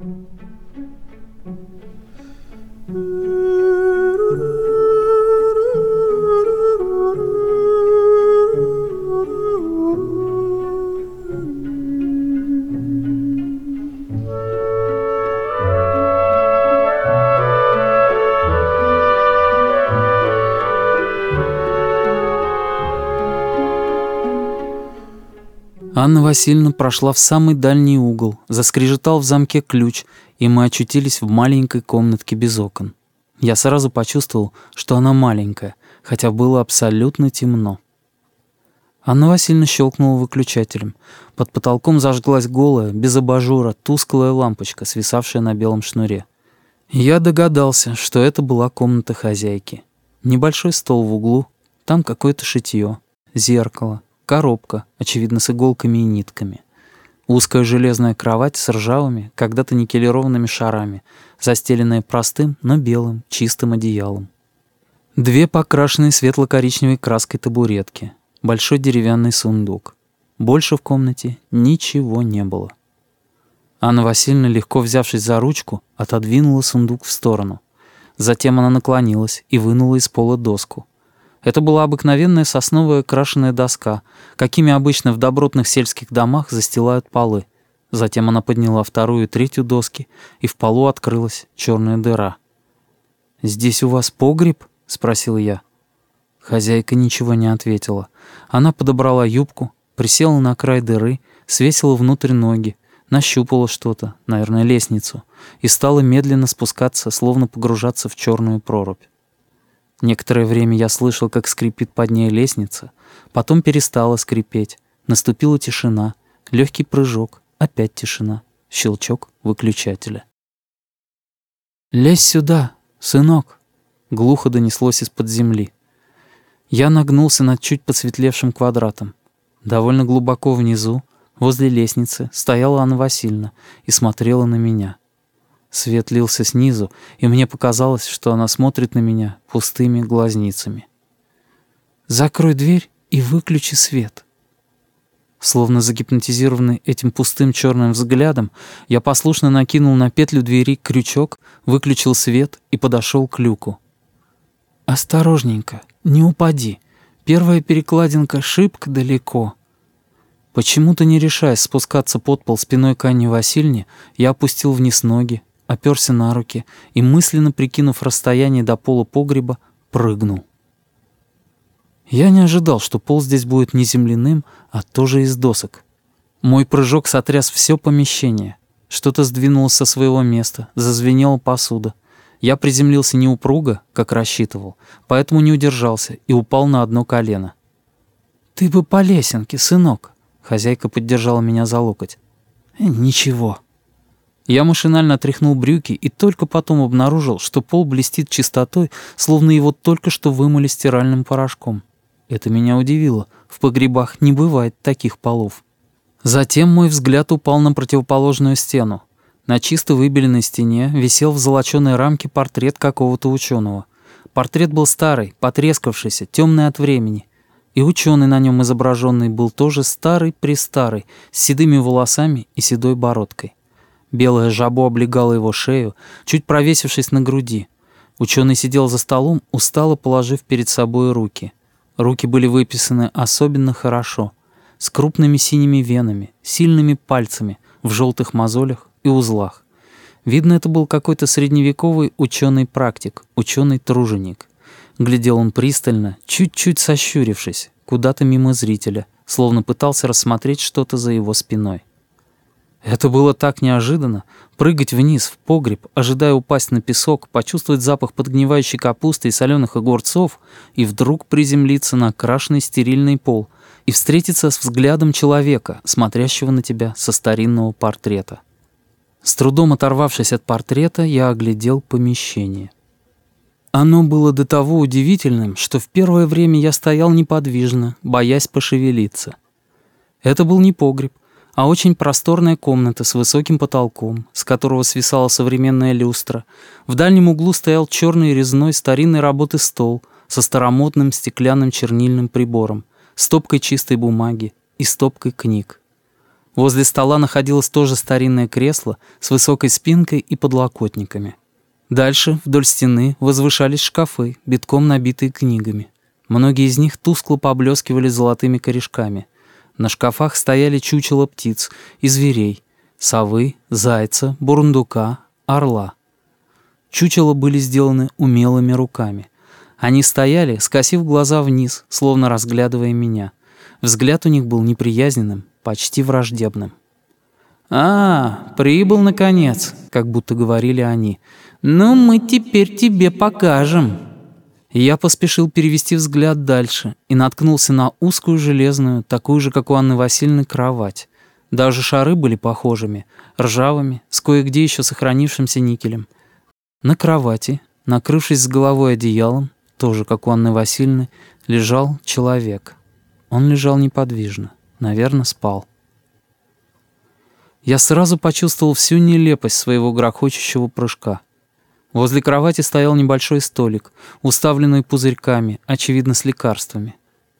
Thank you. Анна Васильевна прошла в самый дальний угол, заскрежетал в замке ключ, и мы очутились в маленькой комнатке без окон. Я сразу почувствовал, что она маленькая, хотя было абсолютно темно. Анна Васильевна щелкнула выключателем. Под потолком зажглась голая, без абажура, тусклая лампочка, свисавшая на белом шнуре. Я догадался, что это была комната хозяйки. Небольшой стол в углу, там какое-то шитье, зеркало, Коробка, очевидно, с иголками и нитками. Узкая железная кровать с ржавыми, когда-то никелированными шарами, застеленная простым, но белым, чистым одеялом. Две покрашенные светло-коричневой краской табуретки, большой деревянный сундук. Больше в комнате ничего не было. Анна Васильевна, легко взявшись за ручку, отодвинула сундук в сторону. Затем она наклонилась и вынула из пола доску. Это была обыкновенная сосновая крашеная доска, какими обычно в добротных сельских домах застилают полы. Затем она подняла вторую и третью доски, и в полу открылась черная дыра. «Здесь у вас погреб?» — спросил я. Хозяйка ничего не ответила. Она подобрала юбку, присела на край дыры, свесила внутрь ноги, нащупала что-то, наверное, лестницу, и стала медленно спускаться, словно погружаться в черную прорубь. Некоторое время я слышал, как скрипит под ней лестница, потом перестала скрипеть, наступила тишина, легкий прыжок, опять тишина, щелчок выключателя. «Лезь сюда, сынок!» — глухо донеслось из-под земли. Я нагнулся над чуть посветлевшим квадратом. Довольно глубоко внизу, возле лестницы, стояла Анна Васильевна и смотрела на меня. Свет лился снизу, и мне показалось, что она смотрит на меня пустыми глазницами. «Закрой дверь и выключи свет». Словно загипнотизированный этим пустым черным взглядом, я послушно накинул на петлю двери крючок, выключил свет и подошел к люку. «Осторожненько, не упади. Первая перекладинка шибко далеко». Почему-то не решаясь спускаться под пол спиной к Анне Васильевне, я опустил вниз ноги, оперся на руки и, мысленно прикинув расстояние до пола погреба, прыгнул. Я не ожидал, что пол здесь будет не земляным, а тоже из досок. Мой прыжок сотряс все помещение. Что-то сдвинулось со своего места, зазвенела посуда. Я приземлился не упруго, как рассчитывал, поэтому не удержался и упал на одно колено. «Ты бы по лесенке, сынок!» Хозяйка поддержала меня за локоть. «Э, «Ничего», я машинально отряхнул брюки и только потом обнаружил, что пол блестит чистотой, словно его только что вымыли стиральным порошком. Это меня удивило. В погребах не бывает таких полов. Затем мой взгляд упал на противоположную стену. На чисто выбеленной стене висел в золоченой рамке портрет какого-то ученого. Портрет был старый, потрескавшийся, темный от времени. И ученый на нем изображенный был тоже старый-престарый, с седыми волосами и седой бородкой. Белое жабо облегало его шею, чуть провесившись на груди. Ученый сидел за столом, устало положив перед собой руки. Руки были выписаны особенно хорошо, с крупными синими венами, сильными пальцами, в желтых мозолях и узлах. Видно, это был какой-то средневековый ученый-практик, ученый-труженик. Глядел он пристально, чуть-чуть сощурившись, куда-то мимо зрителя, словно пытался рассмотреть что-то за его спиной. Это было так неожиданно. Прыгать вниз, в погреб, ожидая упасть на песок, почувствовать запах подгнивающей капусты и соленых огурцов, и вдруг приземлиться на крашеный стерильный пол и встретиться с взглядом человека, смотрящего на тебя со старинного портрета. С трудом оторвавшись от портрета, я оглядел помещение. Оно было до того удивительным, что в первое время я стоял неподвижно, боясь пошевелиться. Это был не погреб, а очень просторная комната с высоким потолком, с которого свисала современная люстра. В дальнем углу стоял черный резной старинной работы стол со старомодным стеклянным чернильным прибором, стопкой чистой бумаги и стопкой книг. Возле стола находилось тоже старинное кресло с высокой спинкой и подлокотниками. Дальше, вдоль стены, возвышались шкафы, битком набитые книгами. Многие из них тускло поблескивали золотыми корешками. На шкафах стояли чучела птиц и зверей. Совы, зайца, бурундука, орла. Чучела были сделаны умелыми руками. Они стояли, скосив глаза вниз, словно разглядывая меня. Взгляд у них был неприязненным, почти враждебным. «А, прибыл, наконец», — как будто говорили они. «Ну, мы теперь тебе покажем». Я поспешил перевести взгляд дальше и наткнулся на узкую железную, такую же, как у Анны Васильевны, кровать. Даже шары были похожими, ржавыми, с кое-где еще сохранившимся никелем. На кровати, накрывшись с головой одеялом, тоже как у Анны Васильевны, лежал человек. Он лежал неподвижно, наверное, спал. Я сразу почувствовал всю нелепость своего грохочущего прыжка. Возле кровати стоял небольшой столик, уставленный пузырьками, очевидно, с лекарствами.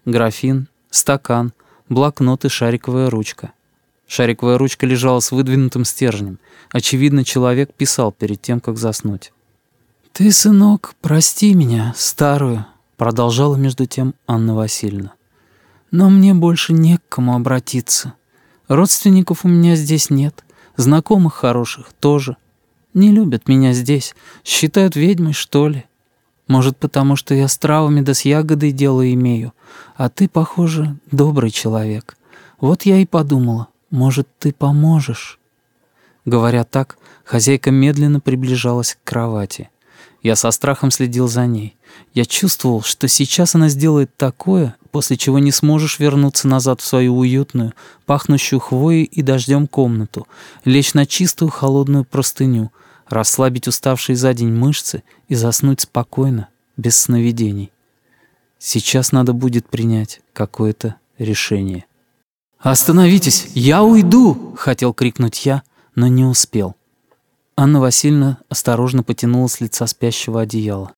Графин, стакан, блокнот и шариковая ручка. Шариковая ручка лежала с выдвинутым стержнем. Очевидно, человек писал перед тем, как заснуть. «Ты, сынок, прости меня, старую», — продолжала между тем Анна Васильевна. «Но мне больше не к кому обратиться. Родственников у меня здесь нет, знакомых хороших тоже. Не любят меня здесь, считают ведьмой, что ли. Может, потому что я с травами да с ягодой дело имею, а ты, похоже, добрый человек. Вот я и подумала, может, ты поможешь?» Говоря так, хозяйка медленно приближалась к кровати. Я со страхом следил за ней. Я чувствовал, что сейчас она сделает такое, после чего не сможешь вернуться назад в свою уютную, пахнущую хвоей и дождем комнату, лечь на чистую холодную простыню, расслабить уставшие за день мышцы и заснуть спокойно, без сновидений. Сейчас надо будет принять какое-то решение. «Остановитесь! Я уйду!» — хотел крикнуть я, но не успел. Анна Васильевна осторожно потянула с лица спящего одеяла.